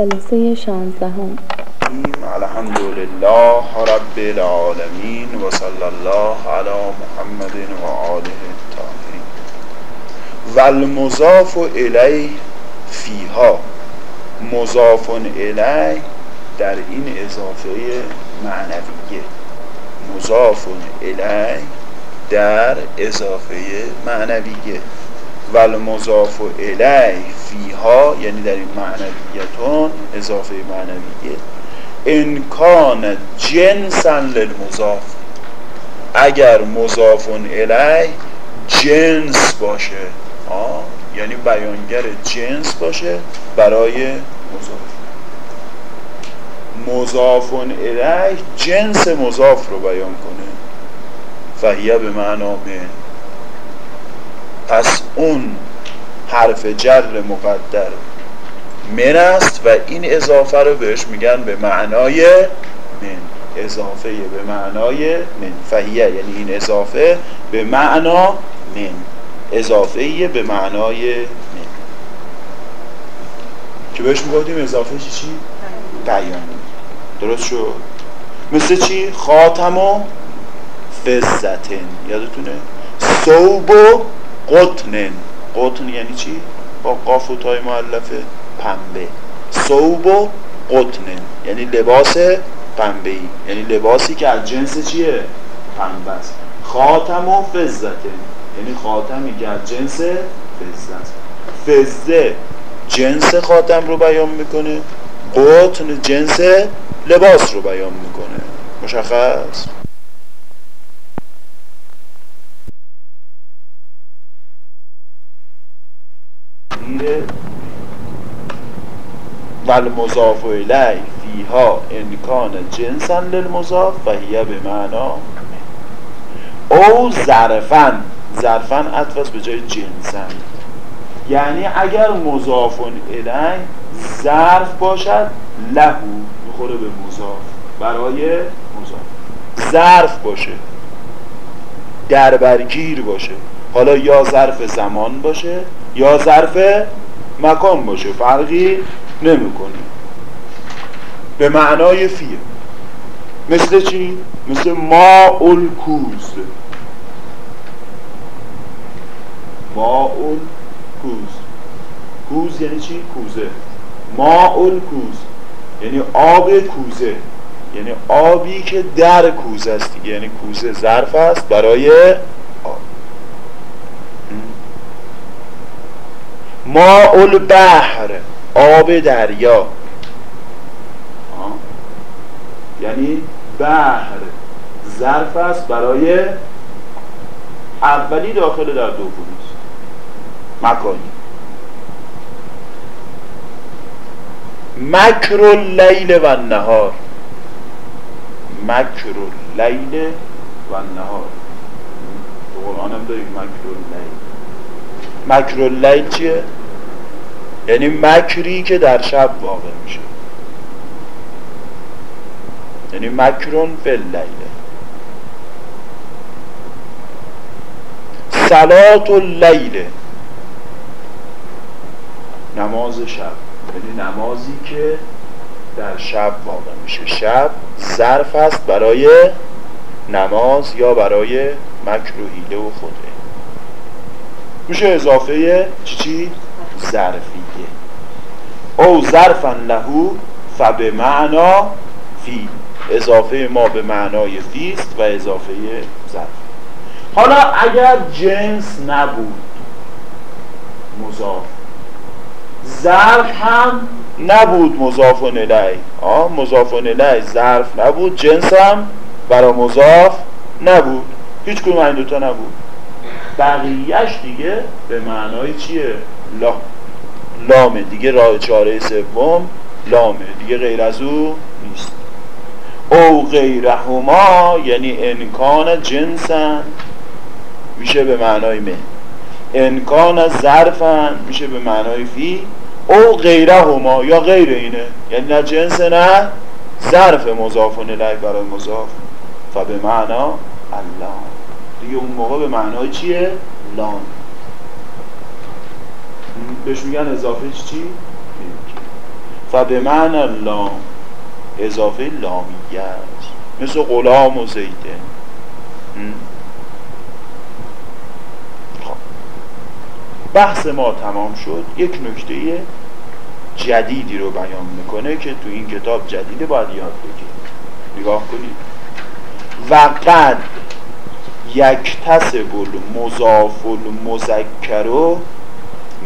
جلسه شانزدهم. الحمد لله رب العالمین و صلی الله علی محمد و آله الطاهرین. و المضاف الی فیها. مضاف الی در این اضافه معنویه. مضاف الی در اضافه معنویه. و المضاف الی فیها یعنی در این معنویتون اضافه معنویه. انکان جنسا للمضاف. اگر مضاف الی جنس باشه. آه یعنی بیانگر جنس باشه برای مضاف. مضاف الی جنس مضاف رو بیان کنه. فهیه به معنا من. پس اون حرف جر مقدر من است و این اضافه رو بهش میگن به معنای من. اضافه به معنای من. فهیه یعنی این اضافه به معنا من. اضافه به معنای من. که بهش می‌گفتیم اضافه چی چی؟ بیانی درست شد. مثل چی؟ خاتم و فزتن یادتونه؟ صوب و قطنن. قطن یعنی چی؟ با قاف و تای معلفه پنبه. صوب و قطنن. یعنی لباس پنبه یعنی لباسی که از جنس چیه؟ پنبه است. خاتم و فزتن یعنی خاتمی که از جنس فزه است. فزه جنس خاتم رو بیان می‌کنه. قطن جنس لباس رو بیان می‌کنه. مشخص؟ و المضاف الی فیها انکان جنسا للمضاف و هیه به معنا او ظرفن ظرفن عطف به جای جنسن یعنی اگر مضاف الی ظرف باشد لهو می‌خوره به مضاف. برای مضاف. ظرف باشه. دربرگیر باشه. حالا یا ظرف زمان باشه یا ظرف مکان باشه فرقی نمی‌کنه. به معنای فیه. مثل چی؟ مثل ما کوز ما کوز کوز یعنی چی؟ کوزه. ما کوز یعنی آب کوزه. یعنی آبی که در کوزه است یعنی کوزه ظرف است برای آب ما البحر آب دریا. یعنی بحر. ظرف است برای اولی داخل در دومی مکانی. مکر اللیل و النهار. مکر اللیل و النهار. تو قرآن هم داریم مکر اللیل. مکر اللیل چیه؟ یعنی مکری که در شب واقع میشه. یعنی مکرون فلیله سلات اللیل. نماز شب. یعنی نمازی که در شب واقع میشه. شب ظرف است برای نماز یا برای مکر و و خوده میشه اضافه چی چی؟ ظرفیه او ظرفا لهو فبه معنا فی اضافه ما به معنای فیست و اضافه ظرف. حالا اگر جنس نبود مضاف. ظرف هم نبود مضاف الی آه مضاف الی ظرف نبود جنس هم برای مضاف نبود. هیچ کدوم این دوتا نبود. بقیهش دیگه به معنای چیه؟ لا. لامه. دیگه راه چاره سوم لامه. دیگه غیر از او نیست. او غیرهما یعنی انکان جنسن میشه به معنای من انکان ظرفن میشه به معنای فی. او غیرهما یا غیر اینه. یعنی نه جنس نه ظرف مضاف الی برای مضاف. فبه معنا الله. دیگه اون موقع به معنای چیه؟ لام. بهش میگن اضافه چی؟ به معنی لام اضافه لامیه است مثل غلام و زیده. خب. بحث ما تمام شد. یک نکته جدیدی رو بیان می‌کنه که تو این کتاب جدیده باید یاد بگیرید نگاه کنید. و قد یکتسب المضاف المذکر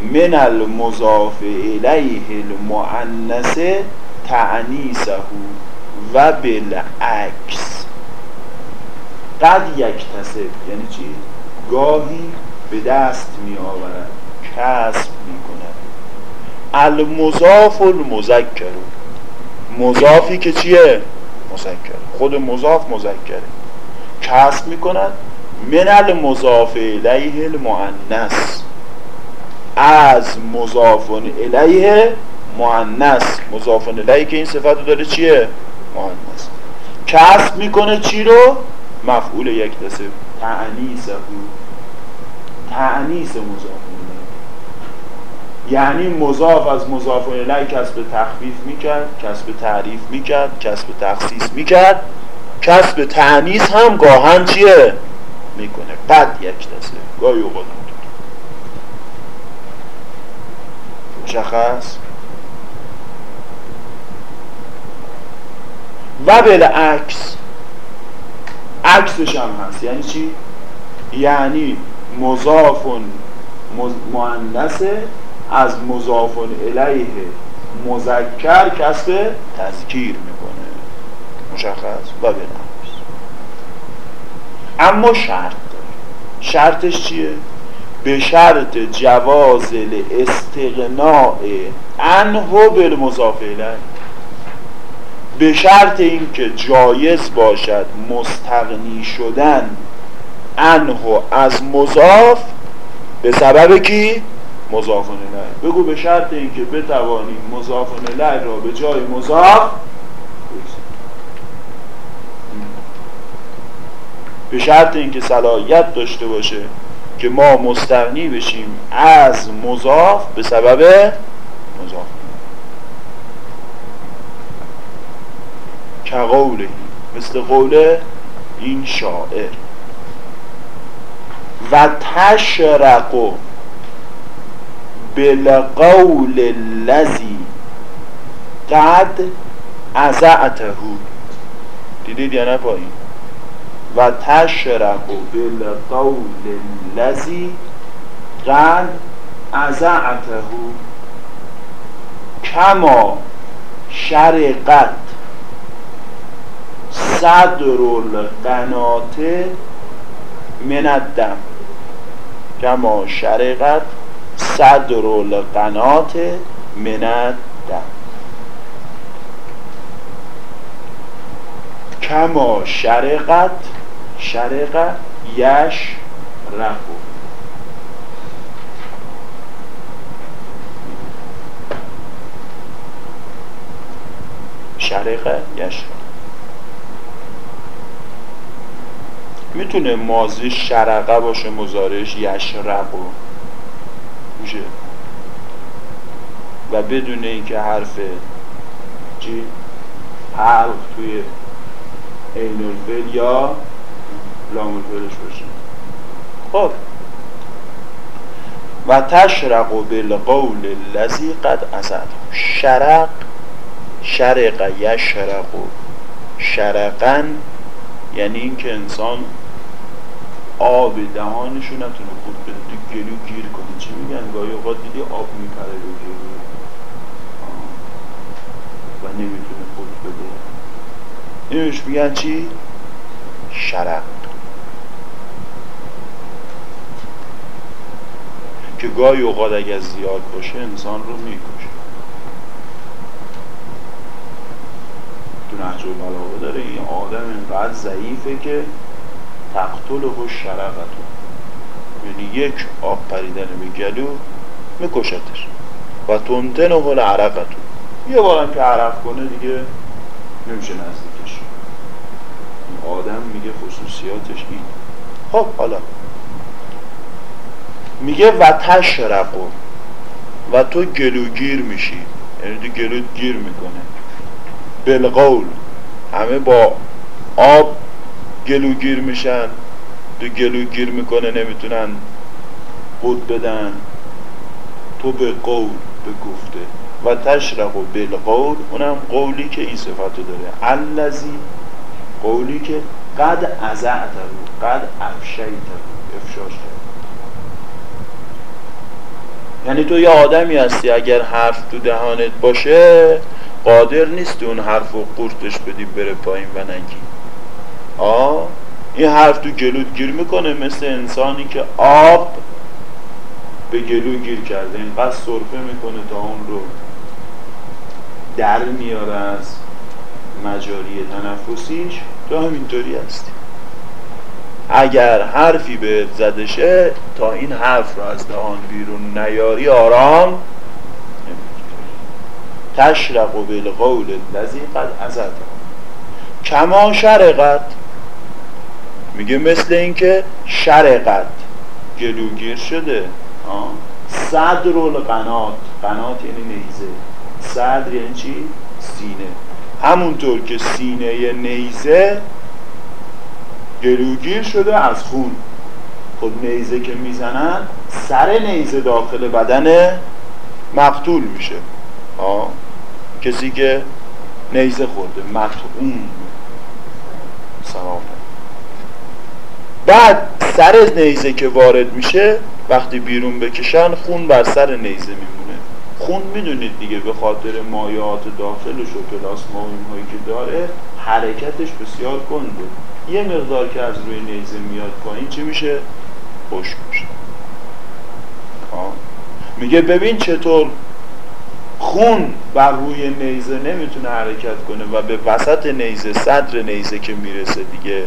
من المضاف الیه المؤنث تعنیسه و بالعکس. قد یکتسب یعنی چی؟ گاهی به دست می آورد کسب می کند المضاف المذکر. مضافی که چیه؟ مذکر. خود مضاف مذکره کسب می کند من المضاف الیه المؤنث. از مضاف الیه مؤنث. مضاف الیه که این صفت رو داره چیه؟ مؤنث. کسب می‌کنه چی رو؟ مفعول یک دسته تعنیسه تعنیس مضاف یعنی مضاف از مضاف الیه کسب تخفیف می‌کرد کسب تعریف می‌کرد کسب تخصیص می‌کرد. کسب تعنیس هم گاهن چیه؟ می‌کنه. قد یک دسته گاهی اوقات مشخص. و بالعکس عکسش هم هست. یعنی چی؟ یعنی مضاف مؤنث از مضاف الیه مذکر کسب تذکیر می‌کنه. مشخص؟ و بالعکس اما شرط. شرطش چیه؟ به شرط جواز استغناء انه بالمضاف الیه. به شرط اینکه جایز باشد مستغنی شدن انه از مضاف به سبب کی؟ مضاف الیه. بگو به شرط اینکه بتوانیم مضاف الیه را به جای مضاف به شرط اینکه صلاحیت داشته باشه که ما مستغنی بشیم از مضاف به سبب مضاف. کقوله مثل قول این شاعر. و تشرق بالقول الذي قد ازعته. دیدید یا نه پایین؟ و تشرق بالقول الذي قد ازعته کما شرقت صدر القنات من الدم. کما شرقت صدر القنات من الدم. کما شرقت شرق یش رفو. شرق یش. می‌تونه مازی شرقه باشه مزارش یشرقو میشه. و بدون اینکه حرف چی؟ حلق توی عین یا لام الفلش باشه. خب. و تشرق بالقول الذی قد ازد شرق شرق یشرق. شرقن یعنی اینکه انسان آب دهانشو نتونه خود بده. تو گلو گیر کنه. چی میگن؟ گاهی اوقات دیدی آب میپره رو گلو. و نمی‌تونه خود بده. اینوش میگن؟ چی؟ شرق. که گاهی اوقات اگر زیاد باشه انسان رو می‌کشه. تو نهج البلاغه داره این آدم اینقدر ضعیفه که تقتل و شرقتون یعنی یک آب پریدن به گلو میکشتش. و تنتن و حل عرقتون یه بارم که عرق کنه دیگه نمیشه نزدیکش. آدم میگه خصوصیاتش این خب حالا میگه و تشرقو و تو گلوگیر میشی. یعنی تو گلود گیر می‌کنه. بالقول. همه با آب گلوگیر میشن. تو گلوگیر می‌کنه نمی‌تونن خود بدن. تو به قول به گفته. و تشرق و اونم قولی که این صفتو داره. الذی قولی که قد ازعت قد افشیت رو افشاش یعنی تو یه آدمی هستی اگر حرف تو دهانت باشه قادر نیست اون حرف رو قورتش بدی بره پایین و نگی. آه؟ این حرف تو گلود گیر می‌کنه مثل انسانی که آب به گلو گیر کرده. اینقدر صرفه می‌کنه تا اون رو در میاره از مجاری تنفسیش. تو همینطوری هستی. اگر حرفی به زدشه تا این حرف رو از دهان بیرون نیاری آرام تشرق و بالقول الذی قد ازد. کما شرقت. میگه مثل اینکه شرقت. گلوگیر شده. صدر القنات قنات یعنی نیزه. صدر یعنی چی؟ سینه. همونطور که سینه نیزه گلوگیر شده از خون. خود نیزه که می‌زنن سر نیزه داخل بدن مقتول میشه. آه. کسی که نیزه خورده مطعون سلام. بعد سر نیزه که وارد میشه وقتی بیرون بکشن خون بر سر نیزه میمونه. خون می‌دونید دیگه به خاطر مایات داخلش و پلاسما و هایی که داره حرکتش بسیار کنده یه مقدار که از روی نیزه میاد پایین چی میشه؟ خشک میشه. میگه ببین چطور خون بر روی نیزه نمی‌تونه حرکت کنه و به وسط نیزه صدر نیزه که می‌رسه دیگه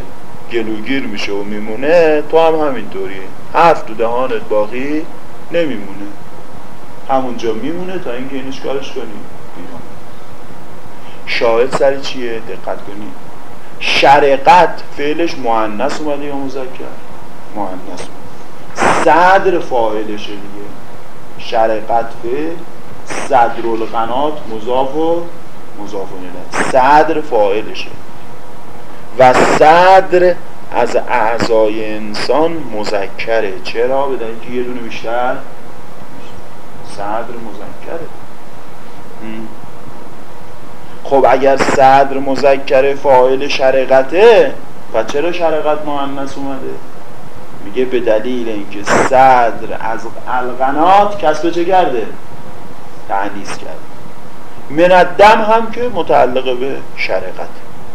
گلوگیر میشه و میمونه تو هم همینطوری. حرف تو دهانت باقی نمیمونه. همونجا میمونه تا اینکه اینش کارش کنی. شاهد سر چیه؟ دقت کنی. شرقت فعلش معنیس اومده یا مذکر؟ معنیس صدر فاعلشه دیگه. شرقت فعل صدر القنات مضاف و مضاف صدر فاعلشه. و صدر از اعضای انسان مذکره. چرا؟ به که یه دونه بیشتر صدر مذکره. خب اگر صدر مذکر فاعل شرقته و چرا شرقت مؤنث اومده؟ میگه به دلیل اینکه صدر از القنات کسب چه کرده؟ تعنیس کرده. مندم هم که متعلق به شرقت.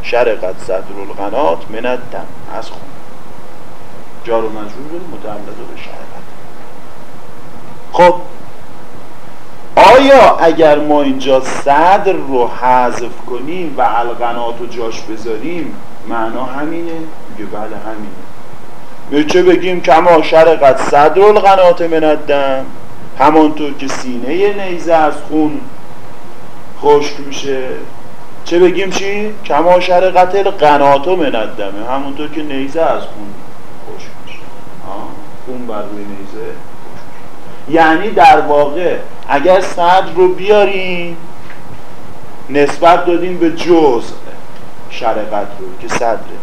شرقت صدر القنات مندم از خون. جار و مجرور متعلق به شرقت. خب آیا اگر ما اینجا صدر رو حذف کنیم و القنات رو جاش بذاریم معنا همینه؟ میگه بله همینه. به چه بگیم کما شرقت صدر القنات مندم همانطور که سینه نیزه از خون خشک میشه. چه بگیم چی؟ کما شرقت القنات مندمه همونطور که نیزه از خون خشک میشه. خون بر روی نیزه یعنی در واقع اگر صدر رو بیاریم نسبت دادیم به جزء شرقت رو که صدره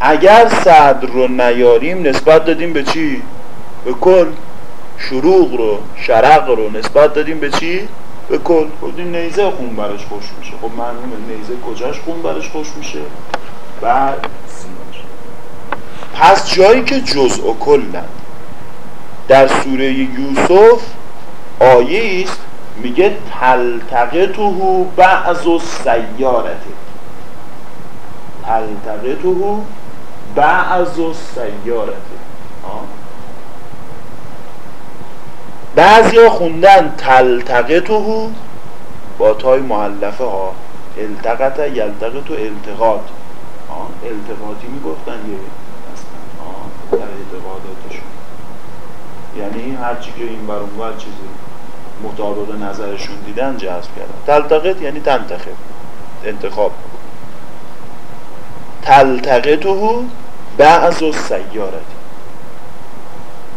اگر صدر رو نیاریم نسبت دادیم به چی؟ به کل شروع رو شرق رو نسبت دادیم به چی؟ به کل خب نیزه خون برش خوش میشه خب معلومه نیزه کجاش خون برش خوش میشه؟ بعد پس جایی که جزء و کلن در سوره یوسف آیه است میگه تلتقطه بعض السیارته. تلتقطه بعض السیارته. بعضی ها خوندن تلتقطه با تای معلفه ها. التقط یلتقط و التقاط. التقاطی می‌گفتن یه در اعتقاداتشون. یعنی هرچی که این بر اونور چیزی مطابق نظرشون دیدن جذب کردن. تلتقط یعنی تنتخب انتخاب. تلتقطه بعض و سیارت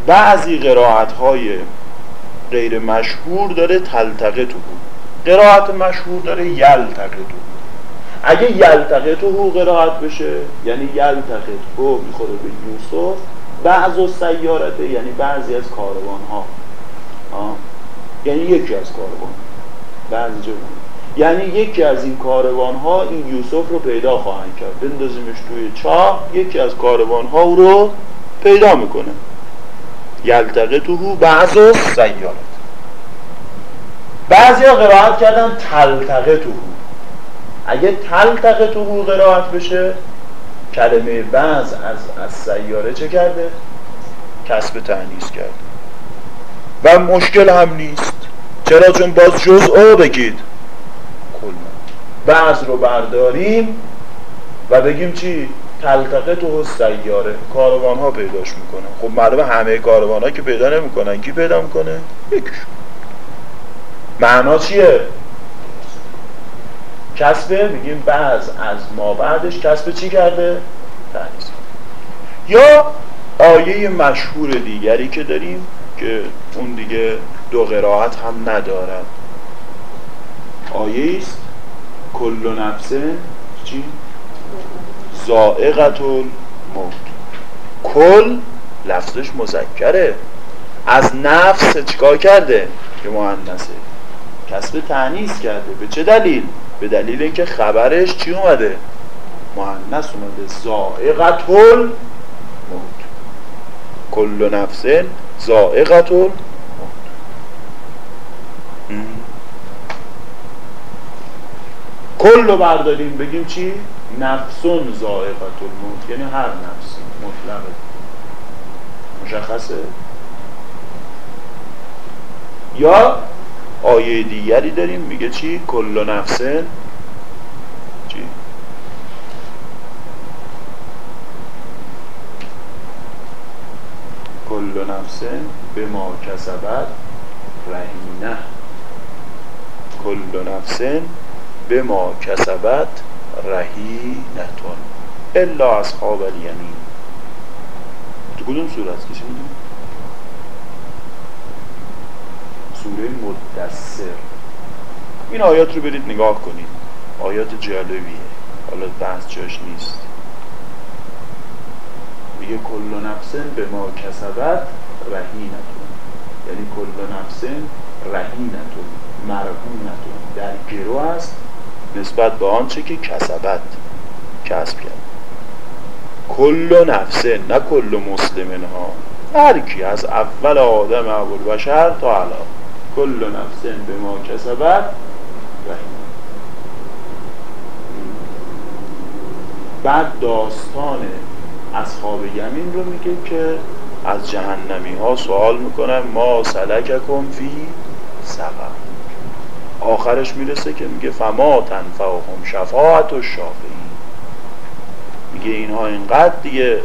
بعضی قرائت های غیر مشهور داره تلتقطه. قرائت مشهور داره یلتقطو اگه یلتقطو قرائت بشه یعنی یلتقطو می‌خوره به یوسف بعض و سیارته یعنی بعضی از کاروان ها یعنی یکی از کاروان. بعضی یعنی یکی از این کاروان ها این یوسف رو پیدا خواهند کرد. بندازیمش توی چاه یکی از کاروان ها رو پیدا می‌کنه. یلتقه تو بعض و سیارت بعضی ها قرائت کردن تلتقه تو اگه تلتقه تو قرائت بشه کلمه بعض از, از سیاره چه کرده؟ کسب تعنیس کرده. و مشکل هم نیست. چرا؟ چون باز جز او بگید. بعض رو برداریم و بگیم چی؟ تلتقه تو سیاره. کاروان ها پیداش می‌کنن. خب معلومه همه کاروان ها که پیدا نمی‌کنن. کی پیدا می‌کنه؟ یکیشون معنا چیه؟ کسبه؟ میگیم بعض از ما بعدش کسب چی کرده؟ تنیز یا آیه مشهور دیگری که داریم که اون دیگه دو قرائت هم ندارد. آیه است کل نفس چی؟ زائقت الموت. کل لفظش مذکره. از نفس چیکار کرده؟ که مهندسه. کسب تعنیس کرده. به چه دلیل؟ به دلیل اینکه خبرش چی اومده؟ مهندس اومده. زائقت الموت. کل نفس زائقت الموت کل رو برداریم بگیم چی؟ نفسون زائقت الموت یعنی هر نفس مطلقه مشخصه؟ یا آیه دیگری داریم میگه چی؟ کل نفسن چی؟ کل نفسن به ما کسبت رهینه کل نفسن به ما کسبت رهینتون الا اصحاب الیمین. تو کدوم سوره است؟ کسی می‌دونی؟ سوره مدثر. این آیات رو برید نگاه کنید. آیات جالبیه. حالا بحث جاش نیست. میگه کل نفسن به ما کسبت رهینتون. یعنی کل نفسن رهینتون مرهونتون. در گروه است. نسبت به آنچه که کسبت کسب کرد. کل نفسه نه کل مسلمین ها. هر کی از اول آدم اول بشر تا الان کل نفسن به ما کسبت بعد داستان اصحاب یمین رو میگه که از جهنمی ها سوال می‌کنن ما سلککم فی سقر. آخرش می‌رسه که میگه فما تنفعهم شفاعت و شافعی میگه اینها اینقدر دیگه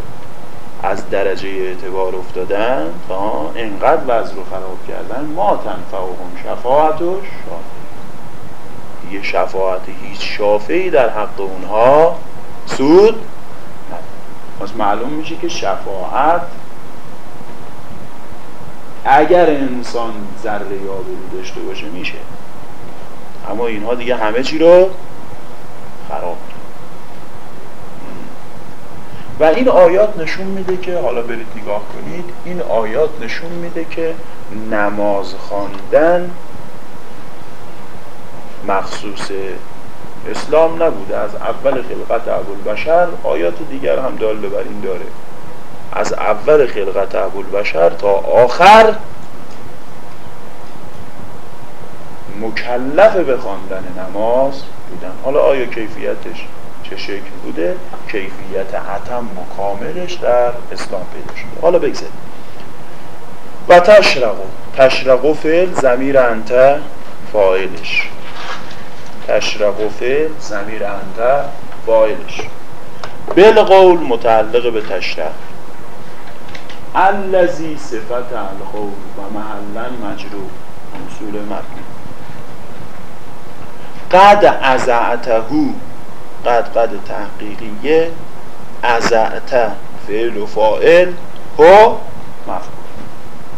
از درجه اعتبار افتادن تا اینقدر وضع رو خراب کردن ما تنفعهم شفاعت و شافعی دیگه شفاعت هیچ شافعی در حق اونها سود پس معلوم میشه که شفاعت اگر انسان ذره یابی داشته باشه میشه. اما اینها دیگه همه چی رو خراب و این آیات نشون میده که حالا برید نگاه کنید این آیات نشون میده که نماز خواندن مخصوص اسلام نبوده. از اول خلقت بشر آیات دیگر هم داله بر داره. از اول خلقت بشر تا آخر مکلف به خواندن نماز بودن. حالا آیا کیفیتش چه شکل بوده؟ کیفیت عتم مکاملش در اسلام پیدا شده. حالا بگذاریم. و تشرقو. تشرقو فعل زمیر انت فاعلش. تشرقو فعل زمیر انت فاعلش. بالقول متعلق به تشرق. الذی صفت القول و محلا مجرور. اصول مبنی قد ازعتهو قد قد تحقیقیه. ازعت فعل و فائل هو؟ مفعول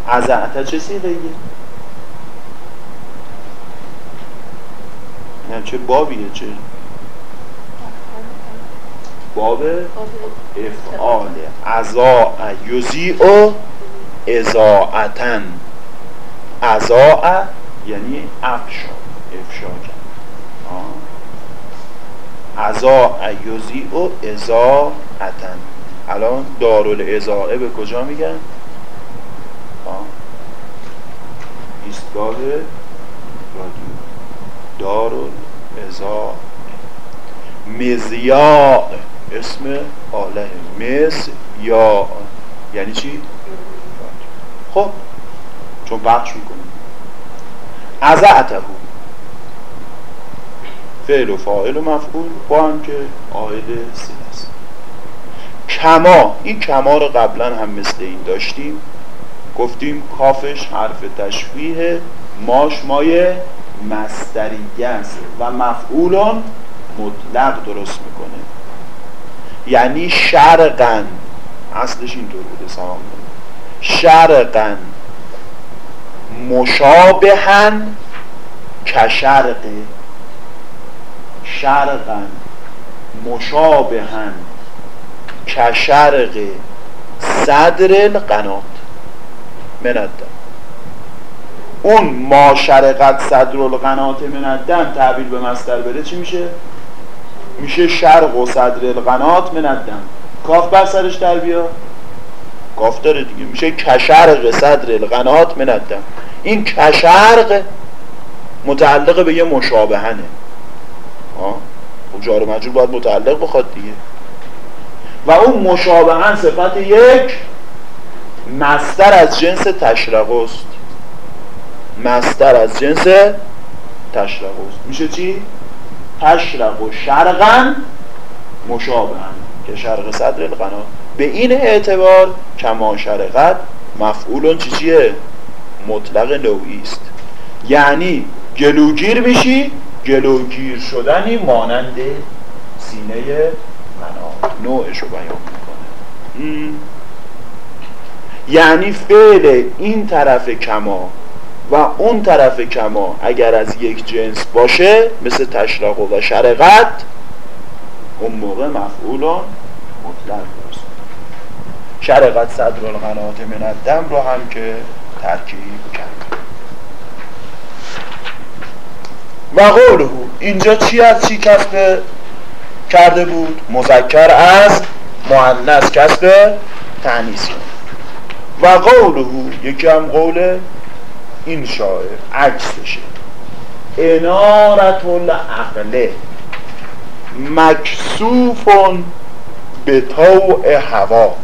ازعت چه سیغه نه چه بابیه چه؟ باب افعال. ازا یزیع ازاعتن ازاع یعنی افشا. افشا ازا یزیع ازاعتن الان دارال ازاعه به کجا میگن؟ ایستگاه رادیو. دارال ازاعه مزیاء اسم آله یا یعنی چی؟ خب چون بخش می‌کنه ازعته فعل و فاعل و مفعول با هم که آید سین است. کما این کما رو قبلا هم مثل این داشتیم. گفتیم کافش حرف تشبیه ماش مای مستریه است و مفعولان مطلق درست می‌کنه. یعنی شرقن اصلش اینطور بوده سلام شرقن مشابهن کشرق. شرقن مشابهن کشرق صدر القنات مندن اون ما شرقت صدر القنات مندن تعبیر به مستر بره چی میشه؟ میشه شرق و صدر القنات مندن کاف بر سرش در بیا. کاف داره دیگه. میشه کشرق صدر القنات مندن این کشرق متعلق به یه مشابهنه. ها. خب جار مجرور باید متعلق بخواد دیگه. و اون مشابهن صفت یک مستر از جنس تشرقست. مستر از جنس تشرقست. میشه چی؟ تشرق و شرقن مشابهن که شرق صدر القنا. به این اعتبار کما شرقت مفعولون چی چیه؟ مطلق نوعی است. یعنی گلوگیر میشی گلوگیر شدنی مانند سینه منات نوعش رو بیان می‌کنه. یعنی فعل این طرف کما و اون طرف کما اگر از یک جنس باشه مثل تشرق و شرقت اون موقع مفعولان مطلق درست شرقت صدر القنات من رو هم که ترکیب کرد و قوله اینجا چی از چی کسب کرده بود؟ مذکر از مؤنث کسب تعنیس و قوله یکی هم قول این شاعر عکسشه انارت العقله مکسوفون به طوع هوا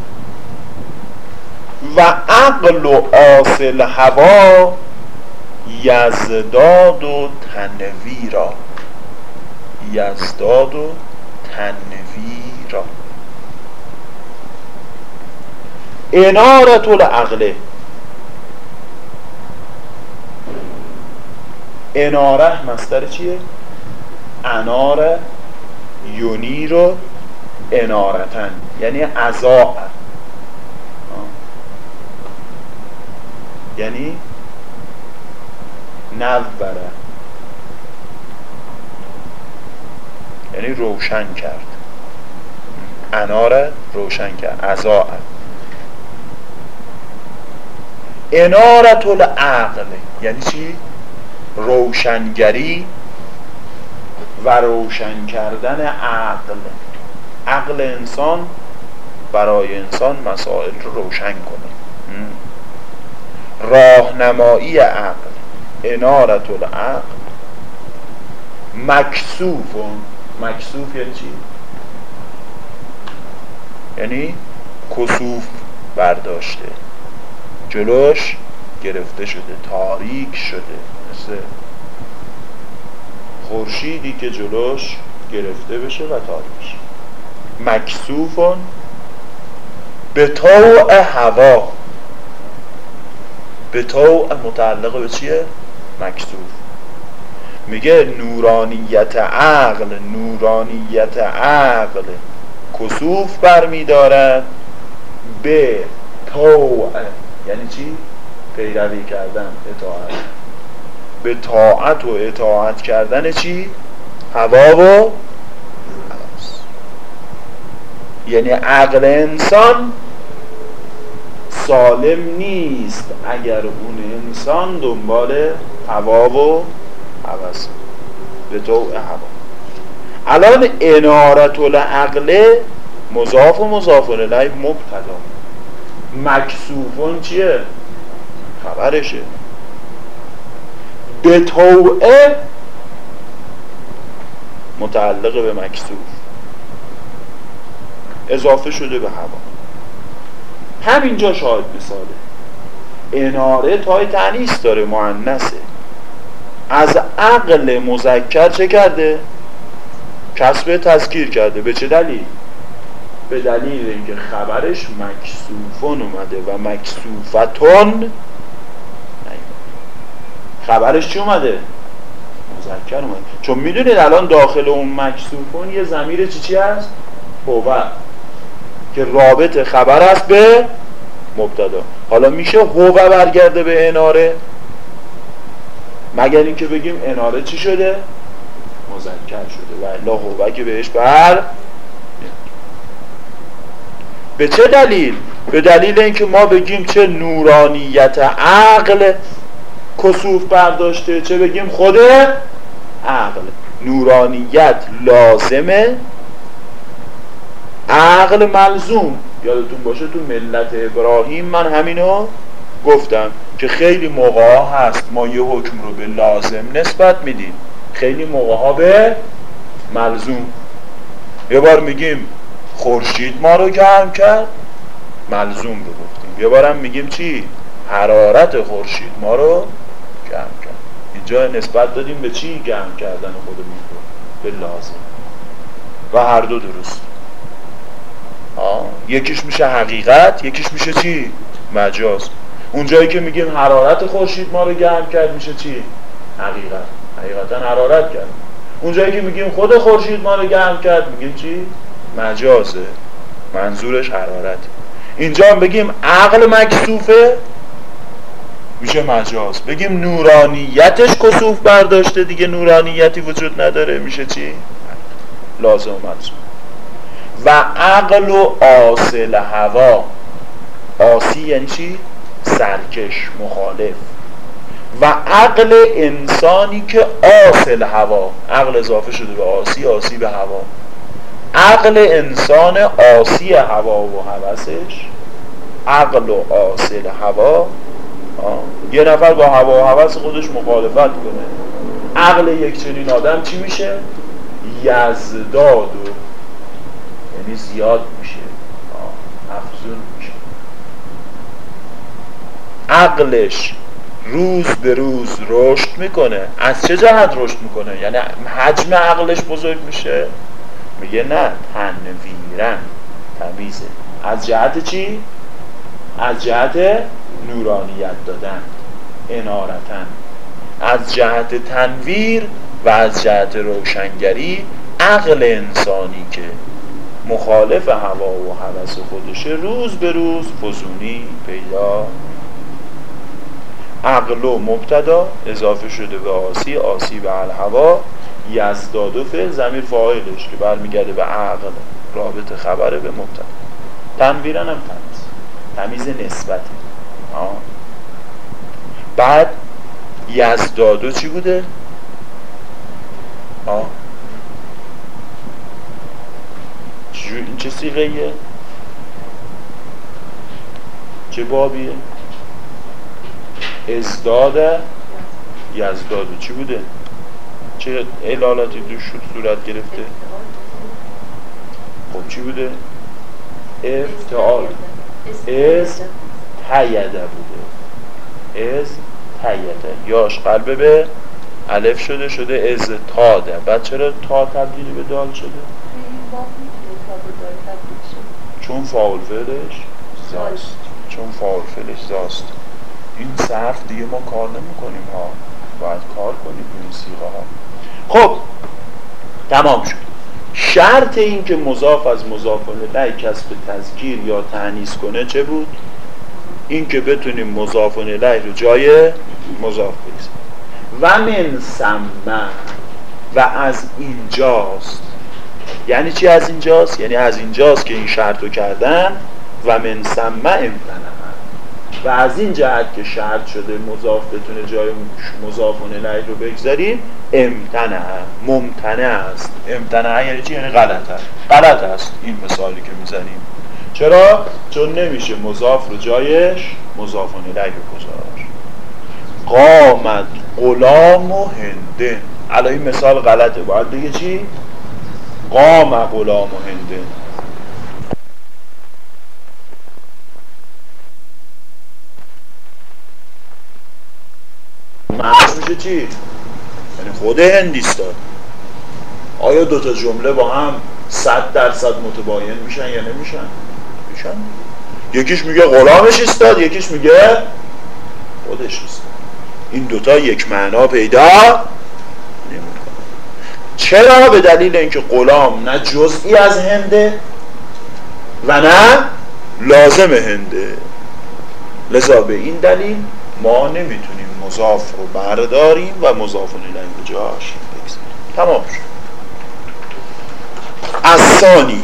و عقل و آسل هوا یزداد و تنویرا یزداد و تنویرا انارت العقله اناره مستر چیه؟ انار یونی رو انارتن. یعنی ازاع یعنی نوبره. یعنی روشن کرد. انار روشن کرد. ازاع انارت العقل. یعنی چی؟ روشنگری و روشن کردن عقل. عقل انسان برای انسان مسائل رو روشن کنه. راهنمایی عقل. انارت العقل. مکسوف. مکسوف یعنی چی؟ یعنی کسوف برداشته. جلوش گرفته شده تاریک شده. مثل خورشیدی که جلوش گرفته بشه و تاریک مکسوفون به طوع هوا. به طوع متعلق به چیه؟ مکسوف میگه نورانیت عقل نورانیت عقل کسوف برمیدارد به طوع یعنی چی؟ پیروی کردن اطاعت به طاعت و اطاعت کردن چی؟ هوا و یعنی عقل انسان سالم نیست اگر اون انسان دنبال هوا و هوس. به تو هوا. الان انارت العقل مضاف و مضاف الیه مبتدا. مکسوفون چیه؟ خبرشه. به توعه متعلق به مکسوف. اضافه شده به هوا. همینجا شاید مثاله. اناره تای تنیس داره معنسه از عقل مذکر چه کرده؟ کسب تذکیر کرده به چه دلیل؟ به دلیل اینکه خبرش مکسوفون اومده و مکسوفتون خبرش چی اومده؟ مذکر اومده چون می‌دونید الان داخل اون مکسوفون یه زمیر چی چی هست؟ هوه که رابط خبر است به مبتدا حالا میشه هوه برگرده به اناره مگر اینکه بگیم اناره چی شده؟ مذکر شده و الا که بهش بر به چه دلیل؟ به دلیل اینکه ما بگیم چه نورانیت عقل کسوف برداشته چه بگیم خود عقل نورانیت لازمه عقل ملزوم یادتون باشه تو ملت ابراهیم من همینو گفتم که خیلی موقع هست ما یه حکم رو به لازم نسبت میدیم. خیلی موقع ها به ملزوم. یه بار میگیم خورشید ما رو گرم کرد ملزوم رو گفتیم. یه بارم میگیم چی؟ حرارت خورشید ما رو گرم کرد. اینجا نسبت دادیم به چی گرم کردن خودمون رو؟ به لازم. و هر دو درست. آه. یکیش میشه حقیقت یکیش میشه چی؟ مجاز. اونجایی که میگیم حرارت خورشید ما رو گرم کرد میشه چی؟ حقیقت. حقیقتا حرارت کرد. اونجایی که میگیم خود خورشید ما رو گرم کرد میگیم چی؟ مجازه. منظورش حرارت. اینجا هم بگیم عقل مکسوفه میشه مجاز. بگیم نورانیتش کسوف برداشته دیگه نورانیتی وجود نداره میشه چی؟ لازم و و عقل و آسل هوا. آسی یعنی چی؟ سرکش مخالف و عقل انسانی که آسل هوا عقل اضافه شده به آسی آسی به هوا. عقل انسان آسی هوا و حوثش عقل و آسل هوا یه نفر با هوا و حوث خودش مخالفت کنه. عقل یک چنین آدم چی میشه؟ یزداد و یعنی زیاد میشه. افزون. عقلش روز به روز رشد می‌کنه. از چه جهت رشد می‌کنه؟ یعنی حجم عقلش بزرگ میشه؟ میگه نه تنویرن تمیزه از جهت چی؟ از جهت نورانیت دادن انارتن. از جهت تنویر و از جهت روشنگری عقل انسانی که مخالف هوا و حوث خودشه روز به روز فزونی پیدا عقل و مبتدا اضافه شده به آسی آسی به الهوا یزداد و فعل زمیر فاعلش که برمیگرده به عقل رابط خبره به مبتدا. تنویرن هم تمیز. تمیز نسبته. آه. بعد یزدادو چی بوده؟ آه. چه سیغه چه بابیه؟ ازداد یزداد چی بوده؟ چه الالاتی دوش شد صورت گرفته؟ خب چی بوده؟ افتعال. از تیده بوده. از تیده. یاش قلبه به الف شده شده از تاده. بعد چرا تا تبدیلی به دال شده؟ چون فاول فعلش زاست. چون فاول فعلش زاست. این صرف دیگه ما کار نمی کنیم ها. باید کار کنیم این سیغه ها خب تمام شد. شرط این که مضاف از مضاف الیه کسب تذکیر یا تعنیس کنه چه بود؟ این که بتونیم مضاف الیه رو جای مضاف بگذاریم. و من سمه و از اینجاست. یعنی چی از اینجاست؟ یعنی از اینجاست که این شرط رو کردن. و من سمه امتنه و از این جهت که شرط شده مضاف بتونه جای مضافون الیه رو بگذاریم امتنع ممتنع است. امتنع یعنی چی؟ یعنی غلط است. غلط است این مثالی که می‌زنیم. چرا؟ چون نمیشه مضاف رو جایش مضافون الیه رو قامت غلام و هنده. الان این مثال غلطه. باید بگه چی؟ قام غلام و هنده. معنیش میشه چی؟ یعنی خود هندیستان. آیا دوتا جمله با هم صد درصد متباین میشن یا نمیشن؟ میشن. یکیش میگه غلامش استاد یکیش میگه خودش است این دوتا یک معنا پیدا چرا؟ به دلیل اینکه غلام نه جزئی از هنده و نه لازم هنده. لذا به این دلیل ما نمی‌تونیم مضاف رو برداریم و مضاف الیه به جاش بگذاریم. تمام شد. از ثانی.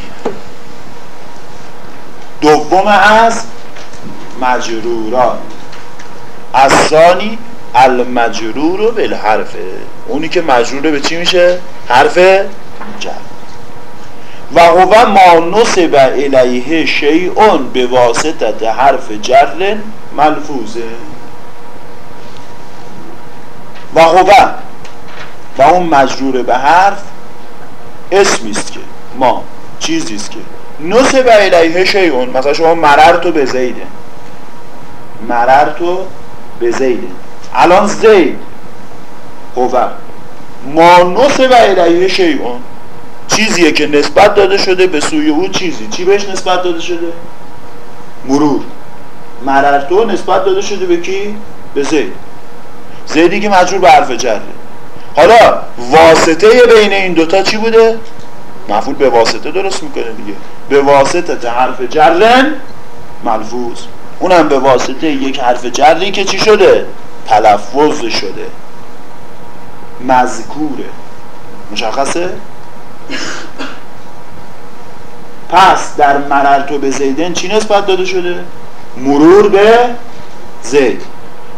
دوم از مجرورات از ثانی المجرور بالحرفه اونی که مجروره به چی میشه؟ حرف جر. و هو ما نصب الیه شیعون به واسطت حرف جر ملفوظه. و هو و اون مجرور به حرف اسمی است که ما چیزی است که. نصب الیه شیعون مثلا شما مررتو به زیده. مررتو به زیده. الان زید. هو ما نصب الیه شیعون چیزیه که نسبت داده شده به سوی او چیزی. چی بهش نسبت داده شده؟ مرور. مررتو نسبت داده شده به کی؟ به زید. زیدی که مجرور به حرف جره حالا واسطه بین این دوتا چی بوده؟ مفعول به واسطه درست می‌کنه دیگه به واسطه حرف جرن ملفوظ اونم به واسطه یک حرف جری که چی شده؟ تلفظ شده مذکوره مشخصه؟ پس در مررتو به زیدن چی نسبت داده شده؟ مرور به زید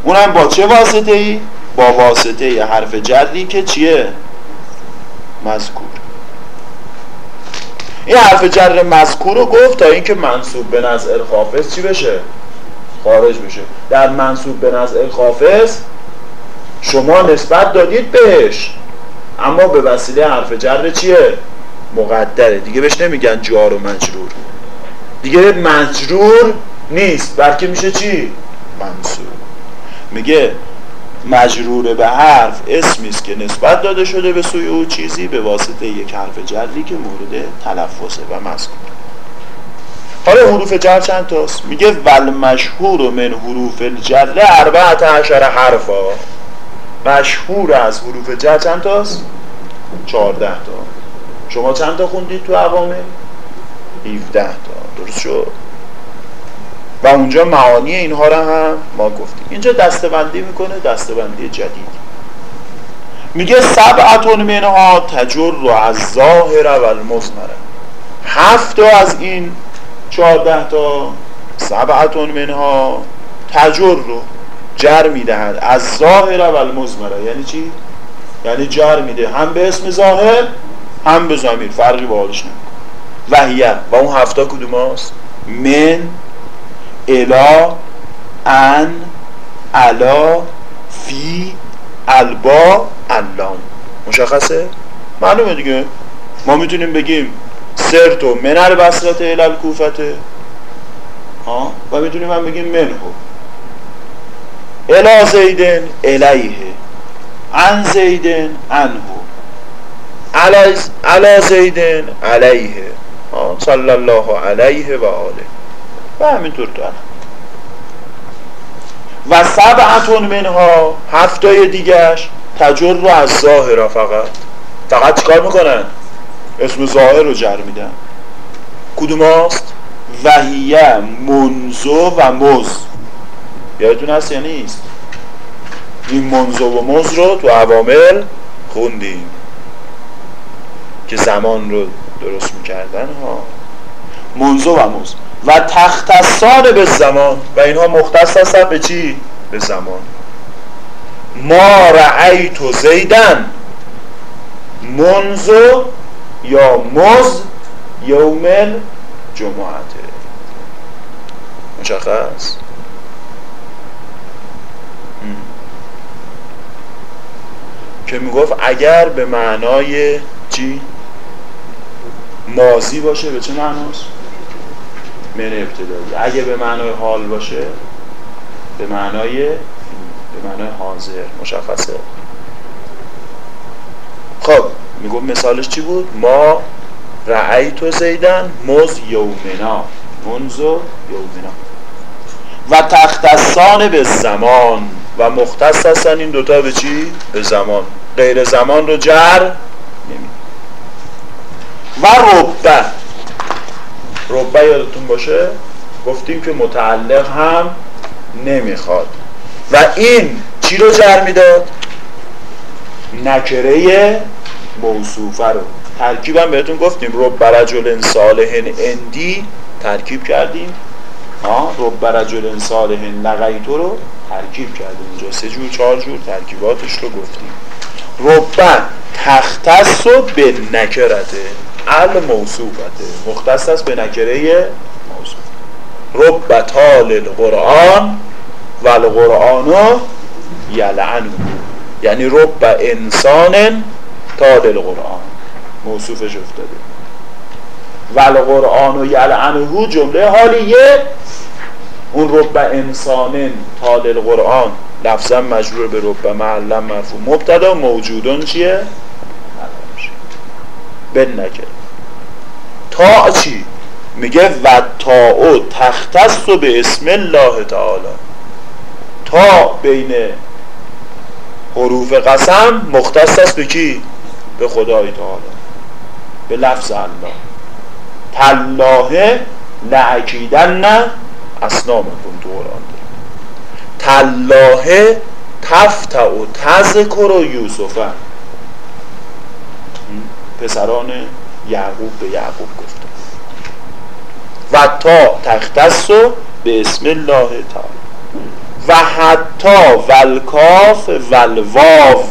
اونم با چه واسطه ای؟ با واسطه ای حرف جری که چیه؟ مذکور این حرف جر مذکور رو گفت تا اینکه منصوب به نظر خافظ چی بشه؟ خارج بشه در منصوب به نظر خافظ شما نسبت دادید بهش اما به وسیله حرف جر چیه؟ مقدره دیگه بهش نمیگن جار و مجرور دیگه مجرور نیست بلکه میشه چی؟ منصوب میگه مجرور به حرف اسمی است که نسبت داده شده به سوی او چیزی به واسطه یک حرف جری که مورد تلفظه و مذکور حالا حروف جر چند تاست؟ میگه ول مشهور من حروف الجر اربعت عشر حرفا. مشهور از حروف جر چند تاست؟ چهارده تا. شما چند تا خوندید تو عوامه 17 تا. درست شد؟ و اونجا معانی اینها رو هم ما گفتیم. اینجا دستبندی می‌کنه دستبندی جدید. میگه سبعتون منها تجر رو از ظاهر و المزمره هفت تا از این چهارده تا سبعتون منها تجر رو جر می‌دهد از ظاهر و المزمره یعنی چی؟ یعنی جر میده. هم به اسم ظاهر هم به زمیر فرقی با حالش و اون هفته کدوم هست؟ من الا ان علا فی البا علام مشخصه؟ معلومه دیگه. ما می‌تونیم بگیم سرتو من البصرت الى الکوفته ها و می‌تونیم هم بگیم منهو الا زیدن الیه. ان زیدن انهو علا زیدن علیه. صلی الله علیه و آله. و همینطور دارم و سبعتون منها هفتای دیگرش تجر رو از ظاهره فقط. فقط چیکار می‌کنن؟ اسم ظاهر رو جر میدن. کدوم هاست؟ وحیه منزو و مز. یادتون هست یا نیست؟ این منزو و مز رو تو عوامل خوندیم. که زمان رو درست می‌کردن ها. منزو و موز و تختصان به زمان. و اینها مختص هستن به چی؟ به زمان. ما رعیت زیدن. منزو یا مز یوم جمعته مشخص؟ که می‌گفت اگر به معنای چی؟ مازی باشه به چه معناست؟ من ابتدایی. اگه به معنای حال باشه به معنای به معنای حاضر مشخصه. خب می‌گفت مثالش چی بود؟ ما رعیت زیدن مز یومنا. منزو یومنا. و تختصان به زمان. و مختص هستن این دوتا به چی؟ به زمان. غیر زمان رو جر نمی و ربه ربه یادتون باشه گفتیم که متعلق هم نمی‌خواد. و این چی رو جر می‌داد؟ نکره موصوفه رو. ترکیبم بهتون گفتیم رب رجل صالح اندی ترکیب کردیم. ها رب رجل صالح لقیتو رو ترکیب کردیم. اینجا سه جور چهار جور ترکیباتش رو گفتیم. رب تختص به نکرته. ال موصوفته مختص است به نکره موصوف رب تال القرآن و القرآن یلعنو یعنی رب انسان تال القرآن. موصوفش افتاده و القرآن و یلعنه جمله حالیه. اون رب انسان تال القرآن. لفظا مجرور به رب معلم مرفوع. مبتدا موجودون چیه؟ بن نکر تا چی؟ میگه و تا او تختص به اسم الله تعالی. تا بین حروف قسم مختص است به کی؟ به خدای تعالی. به لفظ الله. تلاه لعکیدن نه اسنامکم تو قرآن تلاه تفتع و تذکر و یوسفه پسران یعقوب به یعقوب گفتن و تا تختص به اسم الله تعالی. و حتی والکاف والواو.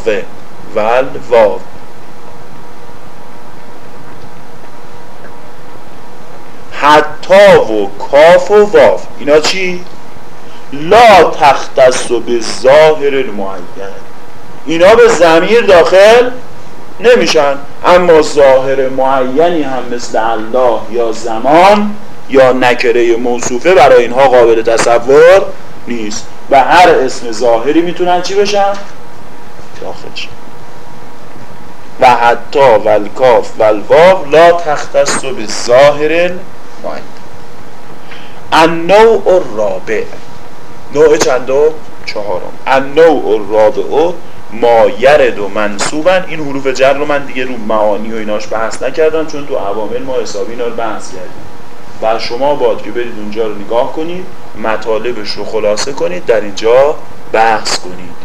والواو. حتی و کاف و واف اینا چی؟ لا تختص به ظاهر المعین. اینا به زمیر داخل نمیشن. اما ظاهر معینی هم مثل الله یا زمان یا نکره موصوفه برای اینها قابل تصور نیست. و هر اسم ظاهری می‌تونن چی بشن؟ داخل و حتی والکاف والواو لا تختص به ظاهر معین. النوع الرابع. نوع چندو؟ چهارم. النوع الرابع ما یرد و منصوبن. این حروف جر رو من دیگه رو معانی و ایناش بحث نکردم چون تو عوامل ما حسابی اینا رو بحث کردیم. و شما باید که برید اونجا رو نگاه کنید مطالبش رو خلاصه کنید در اینجا بحث کنید.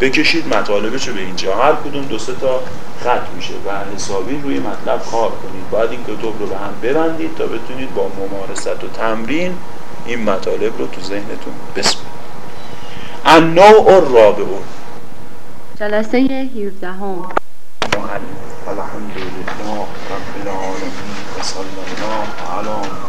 بکشید مطالبش رو به اینجا. هر کدوم دو سه تا خط میشه و حسابی روی مطلب کار کنید. باید این کتب رو به هم ببندید تا بتونید با ممارست و تمرین این مطالب رو تو ذهنتون بسپرید. النوع الرابع. جلسه 17 هم الحمد لله رب العالمین و صلی الله علی